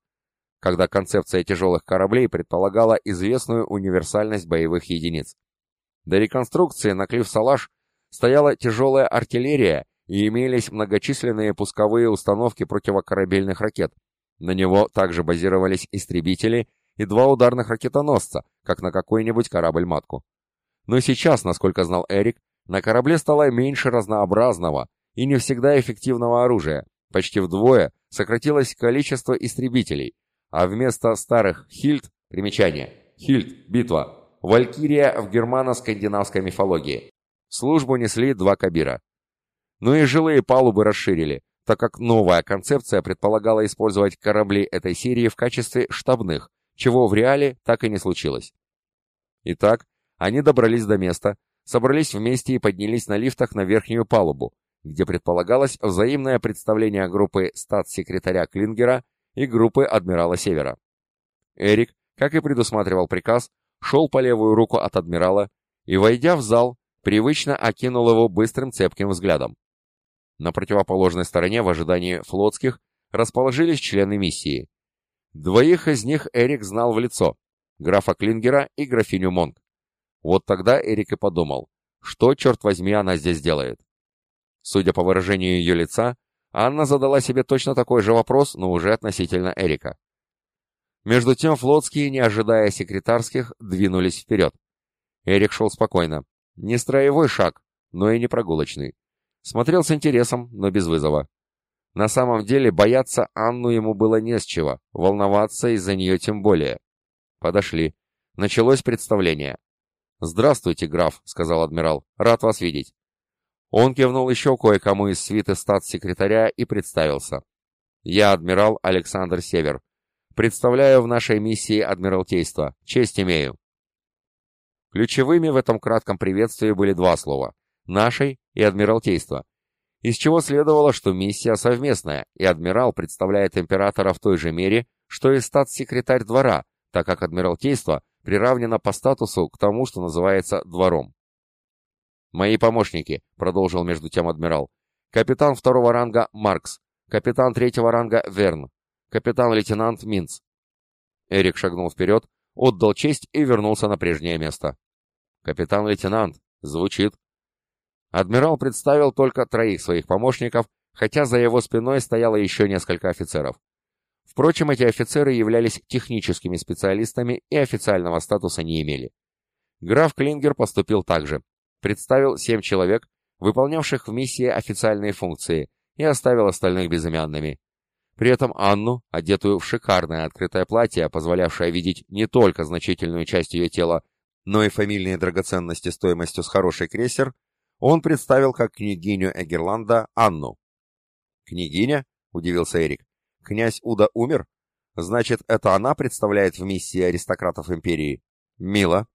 когда концепция тяжелых кораблей предполагала известную универсальность боевых единиц. До реконструкции на Клифф-Салаш стояла тяжелая артиллерия и имелись многочисленные пусковые установки противокорабельных ракет. На него также базировались истребители и два ударных ракетоносца, как на какой-нибудь корабль-матку. Но сейчас, насколько знал Эрик, на корабле стало меньше разнообразного и не всегда эффективного оружия, почти вдвое сократилось количество истребителей, а вместо старых «Хильд» примечание «Хильд» — битва, Валькирия в германо-скандинавской мифологии. Службу несли два кабира. Ну и жилые палубы расширили, так как новая концепция предполагала использовать корабли этой серии в качестве штабных, чего в реале так и не случилось. Итак, они добрались до места, собрались вместе и поднялись на лифтах на верхнюю палубу, где предполагалось взаимное представление группы статс-секретаря Клингера и группы адмирала Севера. Эрик, как и предусматривал приказ, шел по левую руку от адмирала и, войдя в зал, привычно окинул его быстрым цепким взглядом. На противоположной стороне в ожидании флотских расположились члены миссии. Двоих из них Эрик знал в лицо, графа Клингера и графиню Монг. Вот тогда Эрик и подумал, что, черт возьми, она здесь делает. Судя по выражению ее лица, Анна задала себе точно такой же вопрос, но уже относительно Эрика. Между тем флотские, не ожидая секретарских, двинулись вперед. Эрик шел спокойно. Не строевой шаг, но и не прогулочный. Смотрел с интересом, но без вызова. На самом деле бояться Анну ему было не с чего, волноваться из-за нее тем более. Подошли. Началось представление. «Здравствуйте, граф», — сказал адмирал. «Рад вас видеть». Он кивнул еще кое-кому из свиты статс-секретаря и представился. «Я адмирал Александр Север. Представляю в нашей миссии Адмиралтейство. Честь имею. Ключевыми в этом кратком приветствии были два слова – «нашей» и «Адмиралтейство», из чего следовало, что миссия совместная, и адмирал представляет императора в той же мере, что и статс-секретарь двора, так как Адмиралтейство приравнено по статусу к тому, что называется двором. «Мои помощники», — продолжил между тем адмирал, — «капитан второго ранга Маркс, капитан третьего ранга Верн, капитан-лейтенант Минц. Эрик шагнул вперед, отдал честь и вернулся на прежнее место. Капитан-лейтенант. Звучит. Адмирал представил только троих своих помощников, хотя за его спиной стояло еще несколько офицеров. Впрочем, эти офицеры являлись техническими специалистами и официального статуса не имели. Граф Клингер поступил так же. Представил семь человек, выполнявших в миссии официальные функции, и оставил остальных безымянными. При этом Анну, одетую в шикарное открытое платье, позволявшее видеть не только значительную часть ее тела, но и фамильные драгоценности стоимостью с хороший крейсер, он представил как княгиню Эгерланда Анну. «Княгиня?» — удивился Эрик. «Князь Уда умер? Значит, это она представляет в миссии аристократов империи? Мило».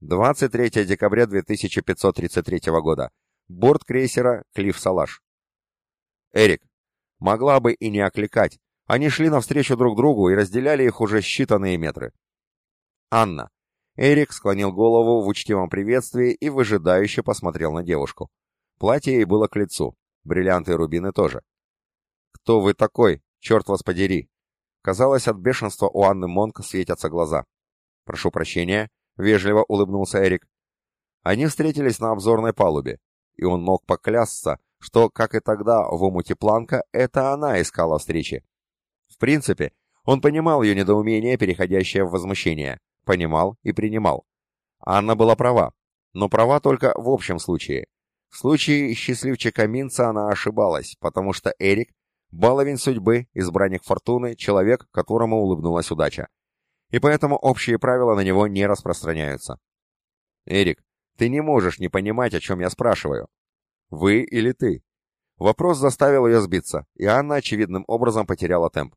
23 декабря 2533 года. Борт крейсера «Клифф Салаш». «Эрик, могла бы и не окликать. Они шли навстречу друг другу и разделяли их уже считанные метры. Анна. Эрик склонил голову в учтивом приветствии и выжидающе посмотрел на девушку. Платье ей было к лицу, бриллианты и рубины тоже. «Кто вы такой? Черт вас подери!» Казалось, от бешенства у Анны Монк светятся глаза. «Прошу прощения», — вежливо улыбнулся Эрик. Они встретились на обзорной палубе, и он мог поклясться, что, как и тогда в омуте Планка, это она искала встречи. В принципе, он понимал ее недоумение, переходящее в возмущение понимал и принимал. Анна была права, но права только в общем случае. В случае счастливчика Минца она ошибалась, потому что Эрик — баловень судьбы, избранник фортуны, человек, которому улыбнулась удача. И поэтому общие правила на него не распространяются. «Эрик, ты не можешь не понимать, о чем я спрашиваю. Вы или ты?» Вопрос заставил ее сбиться, и Анна очевидным образом потеряла темп.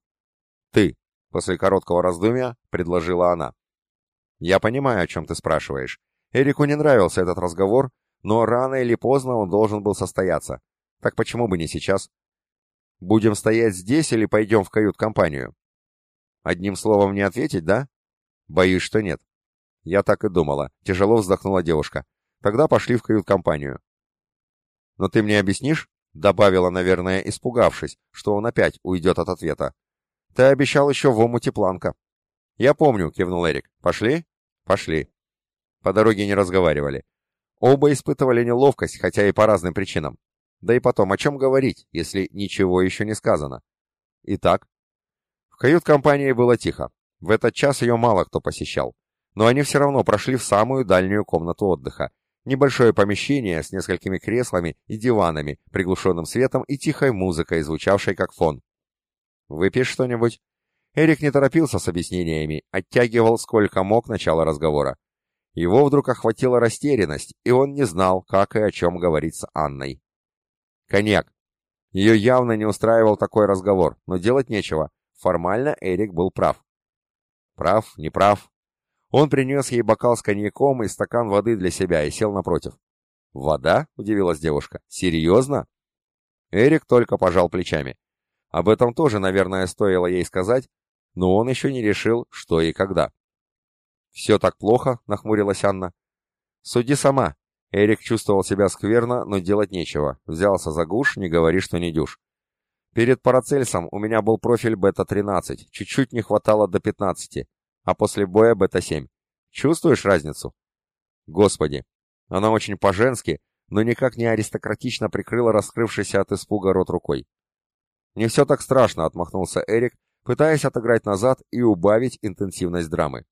«Ты», — после короткого раздумья, предложила она. «Я понимаю, о чем ты спрашиваешь. Эрику не нравился этот разговор, но рано или поздно он должен был состояться. Так почему бы не сейчас? Будем стоять здесь или пойдем в кают-компанию? Одним словом не ответить, да? Боюсь, что нет. Я так и думала. Тяжело вздохнула девушка. Тогда пошли в кают-компанию. Но ты мне объяснишь? Добавила, наверное, испугавшись, что он опять уйдет от ответа. Ты обещал еще в омуте планка. Я помню, кивнул Эрик. Пошли? Пошли. По дороге не разговаривали. Оба испытывали неловкость, хотя и по разным причинам. Да и потом, о чем говорить, если ничего еще не сказано? Итак, кают-компании было тихо. В этот час ее мало кто посещал. Но они все равно прошли в самую дальнюю комнату отдыха. Небольшое помещение с несколькими креслами и диванами, приглушенным светом и тихой музыкой, звучавшей как фон. «Выпьешь что-нибудь?» Эрик не торопился с объяснениями, оттягивал сколько мог начало разговора. Его вдруг охватила растерянность, и он не знал, как и о чем говорить с Анной. Коньяк. Ее явно не устраивал такой разговор, но делать нечего. Формально Эрик был прав. Прав, не прав. Он принес ей бокал с коньяком и стакан воды для себя и сел напротив. «Вода?» — удивилась девушка. «Серьезно?» Эрик только пожал плечами. Об этом тоже, наверное, стоило ей сказать, но он еще не решил, что и когда. «Все так плохо?» — нахмурилась Анна. «Суди сама». Эрик чувствовал себя скверно, но делать нечего. Взялся за гуш, не говори, что не дюш. Перед Парацельсом у меня был профиль бета-13, чуть-чуть не хватало до 15, а после боя бета-7. Чувствуешь разницу? Господи, она очень по-женски, но никак не аристократично прикрыла раскрывшийся от испуга рот рукой. «Не все так страшно», — отмахнулся Эрик, пытаясь отыграть назад и убавить интенсивность драмы.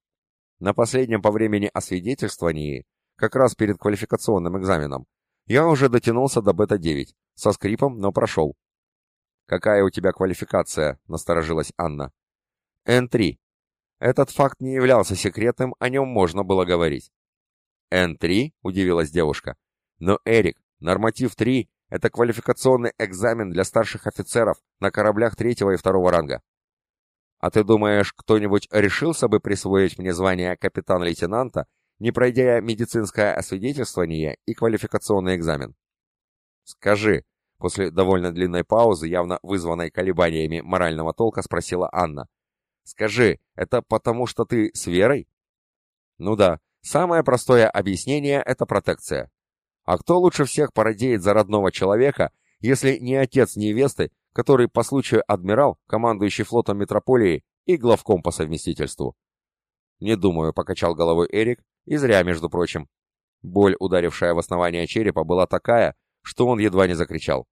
На последнем по времени освидетельствовании, как раз перед квалификационным экзаменом, я уже дотянулся до бета-9, со скрипом, но прошел. «Какая у тебя квалификация?» — насторожилась Анна. «Н3». Этот факт не являлся секретным, о нем можно было говорить. «Н3?» — удивилась девушка. «Но, Эрик, норматив 3 — это квалификационный экзамен для старших офицеров на кораблях третьего и второго ранга. А ты думаешь, кто-нибудь решился бы присвоить мне звание капитан-лейтенанта, не пройдя медицинское освидетельствование и квалификационный экзамен? Скажи, после довольно длинной паузы, явно вызванной колебаниями морального толка, спросила Анна. Скажи, это потому что ты с верой? Ну да, самое простое объяснение — это протекция. А кто лучше всех породеет за родного человека, если не отец невесты, который по случаю адмирал, командующий флотом метрополии и главком по совместительству. Не думаю, покачал головой Эрик, и зря, между прочим. Боль, ударившая в основание черепа, была такая, что он едва не закричал.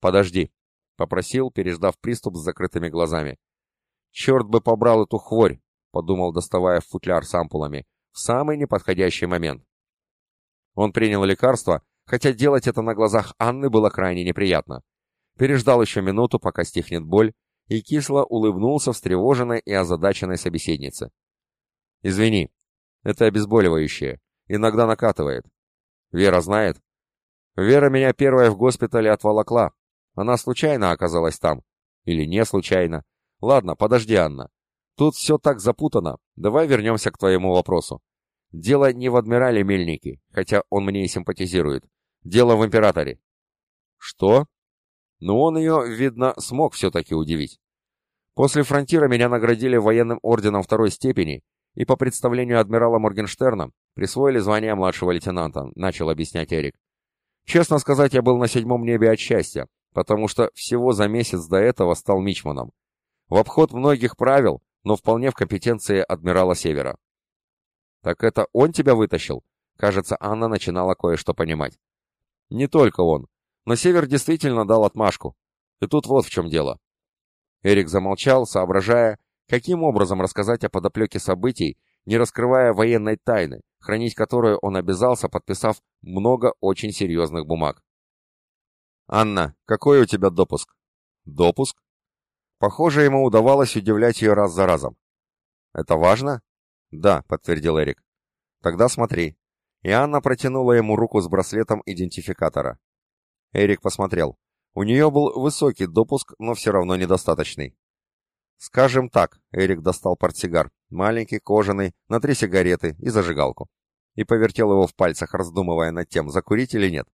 «Подожди», — попросил, переждав приступ с закрытыми глазами. «Черт бы побрал эту хворь», — подумал, доставая футляр с ампулами, — «в самый неподходящий момент». Он принял лекарство, хотя делать это на глазах Анны было крайне неприятно. Переждал еще минуту, пока стихнет боль, и кисло улыбнулся встревоженной и озадаченной собеседнице. «Извини, это обезболивающее. Иногда накатывает. Вера знает?» «Вера меня первая в госпитале отволокла. Она случайно оказалась там. Или не случайно. Ладно, подожди, Анна. Тут все так запутано. Давай вернемся к твоему вопросу. Дело не в адмирале Мельнике, хотя он мне и симпатизирует. Дело в императоре. Что? Ну, он ее, видно, смог все-таки удивить. После фронтира меня наградили военным орденом второй степени и по представлению адмирала Моргенштерна присвоили звание младшего лейтенанта, начал объяснять Эрик. Честно сказать, я был на седьмом небе от счастья, потому что всего за месяц до этого стал мичманом. В обход многих правил, но вполне в компетенции адмирала Севера. «Так это он тебя вытащил?» Кажется, Анна начинала кое-что понимать. «Не только он, но Север действительно дал отмашку. И тут вот в чем дело». Эрик замолчал, соображая, каким образом рассказать о подоплеке событий, не раскрывая военной тайны, хранить которую он обязался, подписав много очень серьезных бумаг. «Анна, какой у тебя допуск?» «Допуск?» Похоже, ему удавалось удивлять ее раз за разом. «Это важно?» «Да», — подтвердил Эрик. «Тогда смотри». И Анна протянула ему руку с браслетом идентификатора. Эрик посмотрел. У нее был высокий допуск, но все равно недостаточный. «Скажем так», — Эрик достал портсигар, маленький, кожаный, на три сигареты и зажигалку. И повертел его в пальцах, раздумывая над тем, закурить или нет.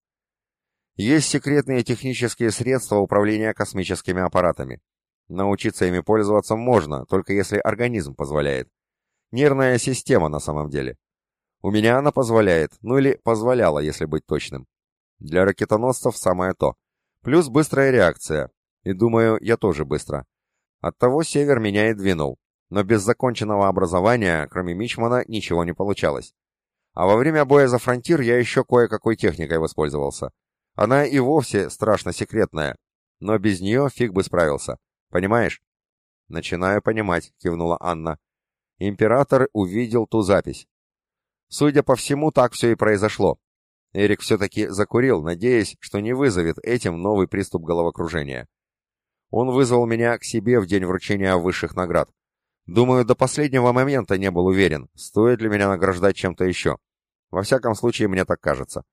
Есть секретные технические средства управления космическими аппаратами. Научиться ими пользоваться можно, только если организм позволяет. Нервная система на самом деле. У меня она позволяет, ну или позволяла, если быть точным. Для ракетоносцев самое то. Плюс быстрая реакция. И думаю, я тоже быстро. Оттого Север меня и двинул. Но без законченного образования, кроме Мичмана, ничего не получалось. А во время боя за фронтир я еще кое-какой техникой воспользовался. Она и вовсе страшно секретная, но без нее фиг бы справился. Понимаешь? Начинаю понимать, кивнула Анна. Император увидел ту запись. Судя по всему, так все и произошло. Эрик все-таки закурил, надеясь, что не вызовет этим новый приступ головокружения. Он вызвал меня к себе в день вручения высших наград. Думаю, до последнего момента не был уверен, стоит ли меня награждать чем-то еще. Во всяком случае, мне так кажется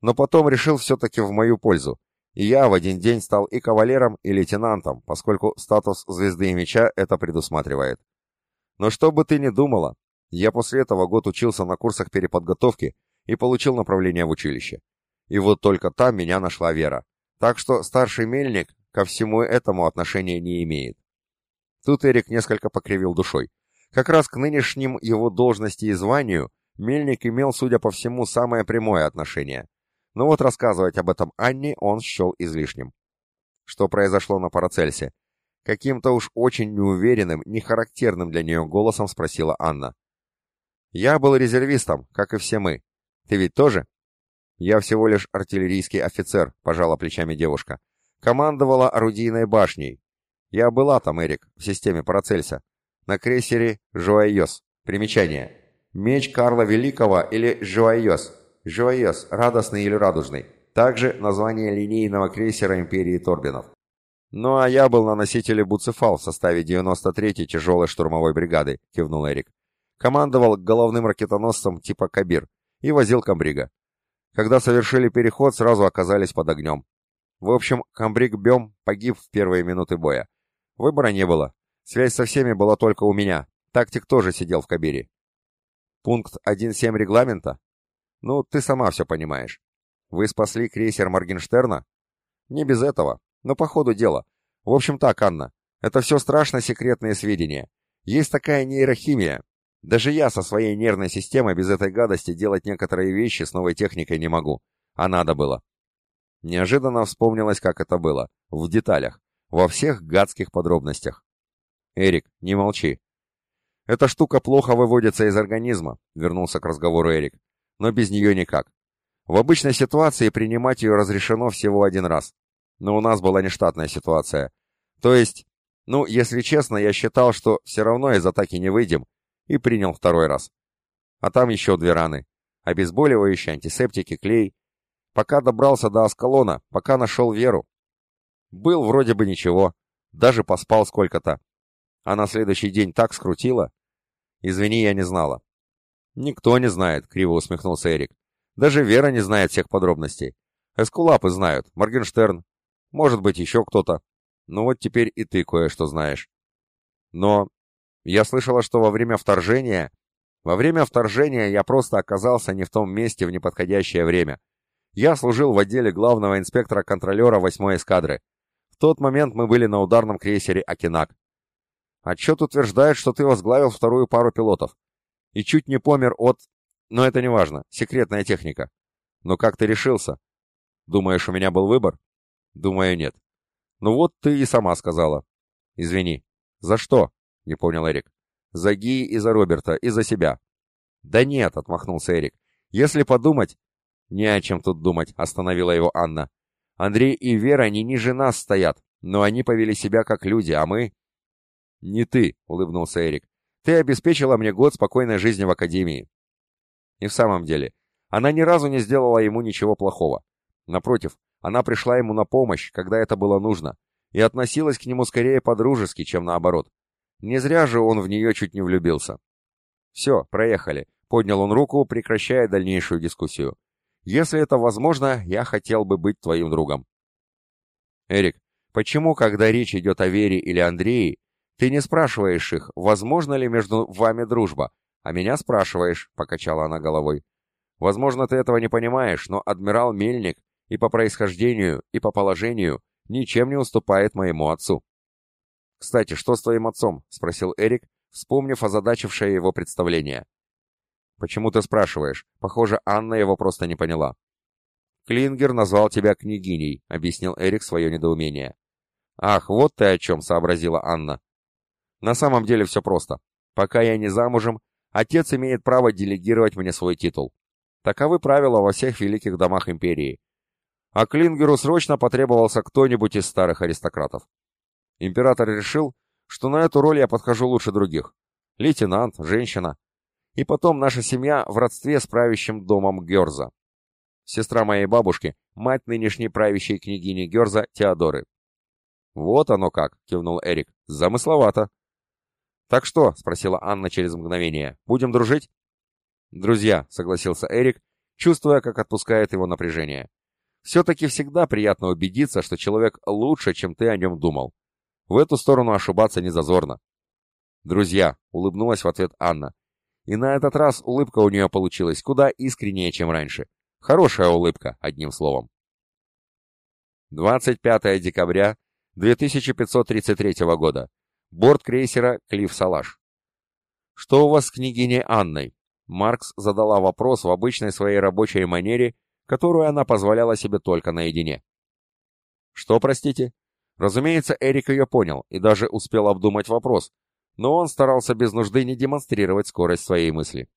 но потом решил все-таки в мою пользу, и я в один день стал и кавалером, и лейтенантом, поскольку статус звезды и меча это предусматривает. Но что бы ты ни думала, я после этого год учился на курсах переподготовки и получил направление в училище. И вот только там меня нашла Вера. Так что старший мельник ко всему этому отношения не имеет. Тут Эрик несколько покривил душой. Как раз к нынешним его должности и званию мельник имел, судя по всему, самое прямое отношение. Но вот рассказывать об этом Анне он счел излишним. Что произошло на Парацельсе? Каким-то уж очень неуверенным, нехарактерным для нее голосом спросила Анна. «Я был резервистом, как и все мы. Ты ведь тоже?» «Я всего лишь артиллерийский офицер», — пожала плечами девушка. «Командовала орудийной башней. Я была там, Эрик, в системе Парацельса. На крейсере «Жуайос». Примечание. Меч Карла Великого или «Жуайос». Жуайес, радостный или радужный. Также название линейного крейсера империи Торбинов. «Ну а я был на носителе Буцефал в составе 93-й тяжелой штурмовой бригады», — кивнул Эрик. Командовал головным ракетоносцем типа «Кабир» и возил комбрига. Когда совершили переход, сразу оказались под огнем. В общем, комбриг Бем погиб в первые минуты боя. Выбора не было. Связь со всеми была только у меня. Тактик тоже сидел в Кабире. Пункт 1.7 регламента? Ну, ты сама все понимаешь. Вы спасли крейсер Моргенштерна? Не без этого, но по ходу дела. В общем так, Анна, это все страшно секретные сведения. Есть такая нейрохимия. Даже я со своей нервной системой без этой гадости делать некоторые вещи с новой техникой не могу. А надо было. Неожиданно вспомнилось, как это было. В деталях. Во всех гадских подробностях. Эрик, не молчи. Эта штука плохо выводится из организма, вернулся к разговору Эрик но без нее никак. В обычной ситуации принимать ее разрешено всего один раз. Но у нас была нештатная ситуация. То есть, ну, если честно, я считал, что все равно из атаки не выйдем, и принял второй раз. А там еще две раны. Обезболивающие, антисептики, клей. Пока добрался до Аскалона, пока нашел Веру. Был вроде бы ничего, даже поспал сколько-то. А на следующий день так скрутило. Извини, я не знала. Никто не знает, криво усмехнулся Эрик. Даже Вера не знает всех подробностей. Эскулапы знают, Моргенштерн. Может быть, еще кто-то. Ну вот теперь и ты кое-что знаешь. Но я слышала, что во время вторжения... Во время вторжения я просто оказался не в том месте в неподходящее время. Я служил в отделе главного инспектора-контролера 8-й эскадры. В тот момент мы были на ударном крейсере «Акинак». Отчет утверждает, что ты возглавил вторую пару пилотов. И чуть не помер от... Но это не важно, секретная техника. Но как ты решился? Думаешь, у меня был выбор? Думаю, нет. Ну вот ты и сама сказала. Извини. За что? Не понял Эрик. За Ги и за Роберта, и за себя. Да нет, отмахнулся Эрик. Если подумать... Не о чем тут думать, остановила его Анна. Андрей и Вера не ниже нас стоят, но они повели себя как люди, а мы... Не ты, улыбнулся Эрик. Ты обеспечила мне год спокойной жизни в академии. И в самом деле, она ни разу не сделала ему ничего плохого. Напротив, она пришла ему на помощь, когда это было нужно, и относилась к нему скорее по-дружески, чем наоборот. Не зря же он в нее чуть не влюбился. «Все, проехали», — поднял он руку, прекращая дальнейшую дискуссию. «Если это возможно, я хотел бы быть твоим другом». «Эрик, почему, когда речь идет о Вере или Андрее, ты не спрашиваешь их, возможно ли между вами дружба, а меня спрашиваешь», — покачала она головой. «Возможно, ты этого не понимаешь, но адмирал Мельник и по происхождению, и по положению ничем не уступает моему отцу». «Кстати, что с твоим отцом?» — спросил Эрик, вспомнив озадачившее его представление. «Почему ты спрашиваешь? Похоже, Анна его просто не поняла». «Клингер назвал тебя княгиней», — объяснил Эрик свое недоумение. «Ах, вот ты о чем», — сообразила Анна. «На самом деле все просто. Пока я не замужем, отец имеет право делегировать мне свой титул. Таковы правила во всех великих домах империи. А Клингеру срочно потребовался кто-нибудь из старых аристократов. Император решил, что на эту роль я подхожу лучше других. Лейтенант, женщина. И потом наша семья в родстве с правящим домом Герза. Сестра моей бабушки, мать нынешней правящей княгини Герза Теодоры. «Вот оно как!» — кивнул Эрик. «Замысловато!» «Так что?» — спросила Анна через мгновение. «Будем дружить?» «Друзья», — согласился Эрик, чувствуя, как отпускает его напряжение. «Все-таки всегда приятно убедиться, что человек лучше, чем ты о нем думал. В эту сторону ошибаться не зазорно. «Друзья», — улыбнулась в ответ Анна. И на этот раз улыбка у нее получилась куда искреннее, чем раньше. Хорошая улыбка, одним словом. 25 декабря 2533 года. Борт крейсера «Клифф Салаш». «Что у вас с княгиней Анной?» Маркс задала вопрос в обычной своей рабочей манере, которую она позволяла себе только наедине. «Что, простите?» Разумеется, Эрик ее понял и даже успел обдумать вопрос, но он старался без нужды не демонстрировать скорость своей мысли.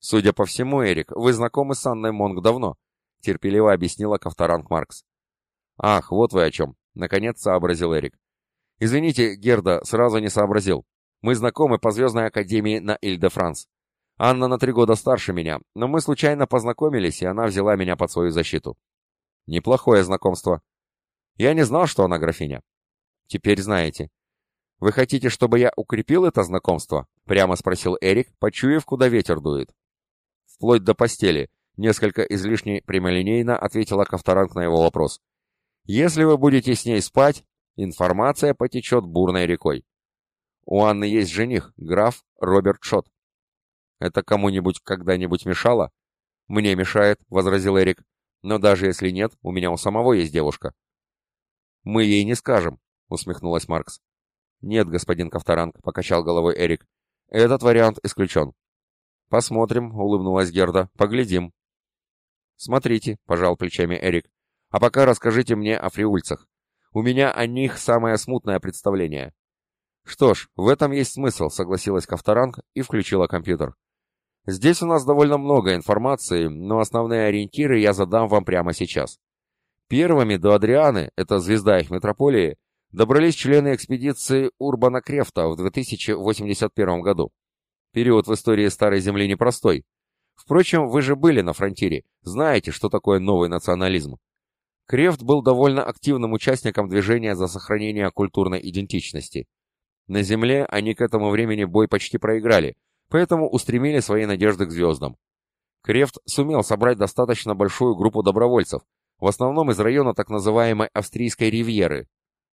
«Судя по всему, Эрик, вы знакомы с Анной Монг давно», — терпеливо объяснила Ковторанг Маркс. «Ах, вот вы о чем», — наконец сообразил Эрик. «Извините, Герда, сразу не сообразил. Мы знакомы по Звездной Академии на Иль-де-Франс. Анна на три года старше меня, но мы случайно познакомились, и она взяла меня под свою защиту. Неплохое знакомство. Я не знал, что она графиня. Теперь знаете. Вы хотите, чтобы я укрепил это знакомство? Прямо спросил Эрик, почуяв, куда ветер дует. Вплоть до постели. Несколько излишне прямолинейно ответила Ковторанг на его вопрос. Если вы будете с ней спать, информация потечет бурной рекой. У Анны есть жених, граф Роберт Шот. Это кому-нибудь когда-нибудь мешало? Мне мешает, возразил Эрик. Но даже если нет, у меня у самого есть девушка. «Мы ей не скажем», — усмехнулась Маркс. «Нет, господин Ковторанг», — покачал головой Эрик. «Этот вариант исключен». «Посмотрим», — улыбнулась Герда. «Поглядим». «Смотрите», — пожал плечами Эрик. «А пока расскажите мне о фриульцах. У меня о них самое смутное представление». «Что ж, в этом есть смысл», — согласилась Ковторанг и включила компьютер. «Здесь у нас довольно много информации, но основные ориентиры я задам вам прямо сейчас. Первыми до Адрианы, это звезда их метрополии, добрались члены экспедиции Урбана Крефта в 2081 году. Период в истории Старой Земли непростой. Впрочем, вы же были на фронтире, знаете, что такое новый национализм. Крефт был довольно активным участником движения за сохранение культурной идентичности. На Земле они к этому времени бой почти проиграли, поэтому устремили свои надежды к звездам. Крефт сумел собрать достаточно большую группу добровольцев, в основном из района так называемой Австрийской ривьеры.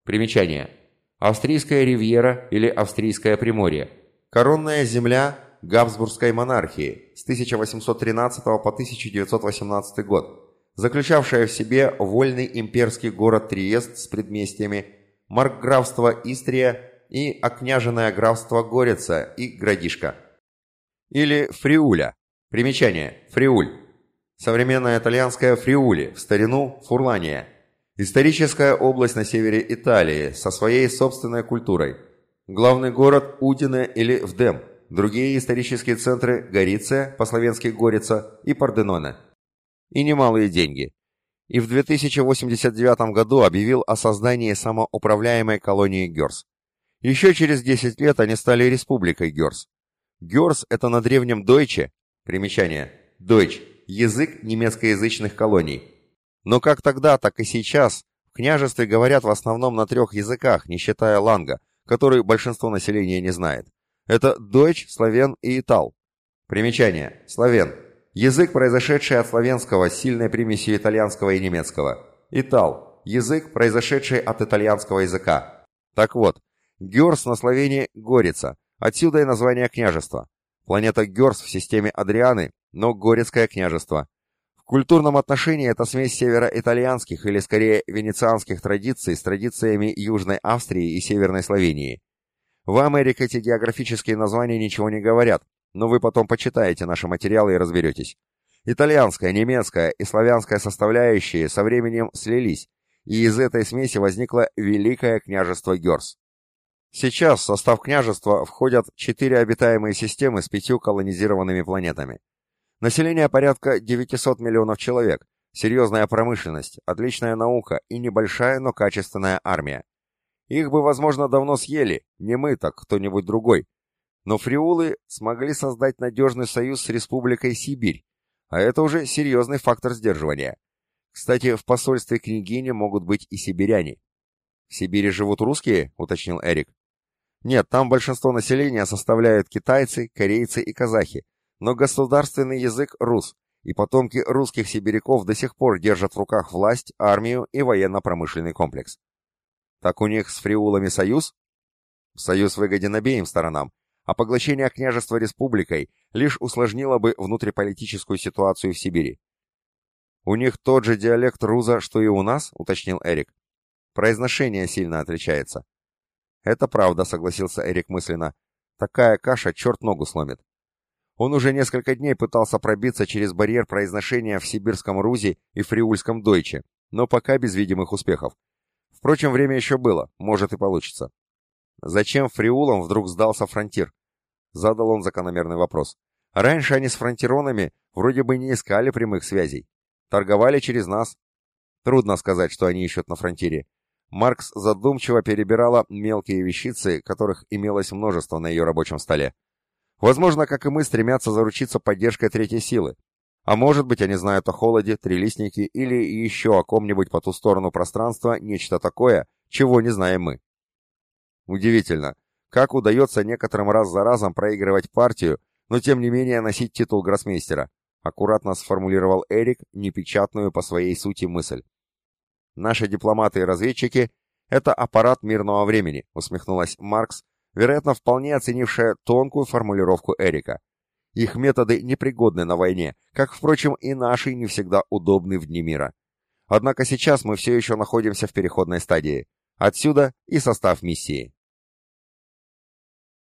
Примечание. Австрийская ривьера или Австрийское Приморье. Коронная земля Габсбургской монархии с 1813 по 1918 год, заключавшая в себе вольный имперский город Триест с предместьями, маркграфство Истрия и окняженное графство Горица и Градишка. Или Фриуля. Примечание. Фриуль. Современная итальянская Фриули, в старину Фурлания. Историческая область на севере Италии со своей собственной культурой. Главный город Удине или Вдем. Другие исторические центры – Гориция, по-словенски Горица и Парденоне. И немалые деньги. И в 2089 году объявил о создании самоуправляемой колонии Герс. Еще через 10 лет они стали республикой Герс. Герс – это на древнем Дойче, примечание, Дойч – язык немецкоязычных колоний. Но как тогда, так и сейчас в княжестве говорят в основном на трех языках, не считая ланга, который большинство населения не знает. Это дойч, славян и итал. Примечание. Славян. Язык, произошедший от славянского с сильной примесью итальянского и немецкого. Итал. Язык, произошедший от итальянского языка. Так вот, Герс на словении Горица. Отсюда и название княжества. Планета Герс в системе Адрианы, но Горецкое княжество. Культурном отношении это смесь североитальянских или скорее венецианских традиций с традициями Южной Австрии и Северной Словении. Вам, Эрик, эти географические названия ничего не говорят, но вы потом почитаете наши материалы и разберетесь. Итальянская, немецкая и славянская составляющие со временем слились, и из этой смеси возникло Великое княжество Герс. Сейчас в состав княжества входят четыре обитаемые системы с пятью колонизированными планетами. Население порядка 900 миллионов человек, серьезная промышленность, отличная наука и небольшая, но качественная армия. Их бы, возможно, давно съели, не мы, так кто-нибудь другой. Но фриулы смогли создать надежный союз с Республикой Сибирь, а это уже серьезный фактор сдерживания. Кстати, в посольстве княгини могут быть и сибиряне. «В Сибири живут русские?» — уточнил Эрик. «Нет, там большинство населения составляют китайцы, корейцы и казахи, но государственный язык — рус, и потомки русских сибиряков до сих пор держат в руках власть, армию и военно-промышленный комплекс. Так у них с фриулами союз? Союз выгоден обеим сторонам, а поглощение княжества республикой лишь усложнило бы внутриполитическую ситуацию в Сибири. «У них тот же диалект руза, что и у нас», — уточнил Эрик. «Произношение сильно отличается». «Это правда», — согласился Эрик мысленно. «Такая каша черт ногу сломит». Он уже несколько дней пытался пробиться через барьер произношения в сибирском рузе и фриульском дойче, но пока без видимых успехов. Впрочем, время еще было, может и получится. Зачем фриулам вдруг сдался фронтир? Задал он закономерный вопрос. Раньше они с фронтиронами вроде бы не искали прямых связей. Торговали через нас. Трудно сказать, что они ищут на фронтире. Маркс задумчиво перебирала мелкие вещицы, которых имелось множество на ее рабочем столе. Возможно, как и мы, стремятся заручиться поддержкой третьей силы, а может быть, они знают о холоде, трилистнике или еще о ком-нибудь по ту сторону пространства нечто такое, чего не знаем мы. Удивительно, как удается некоторым раз за разом проигрывать партию, но тем не менее носить титул гроссмейстера, аккуратно сформулировал Эрик непечатную по своей сути мысль. Наши дипломаты и разведчики — это аппарат мирного времени, усмехнулась Маркс, вероятно, вполне оценившая тонкую формулировку Эрика. Их методы непригодны на войне, как, впрочем, и наши не всегда удобны в дни мира. Однако сейчас мы все еще находимся в переходной стадии. Отсюда и состав миссии.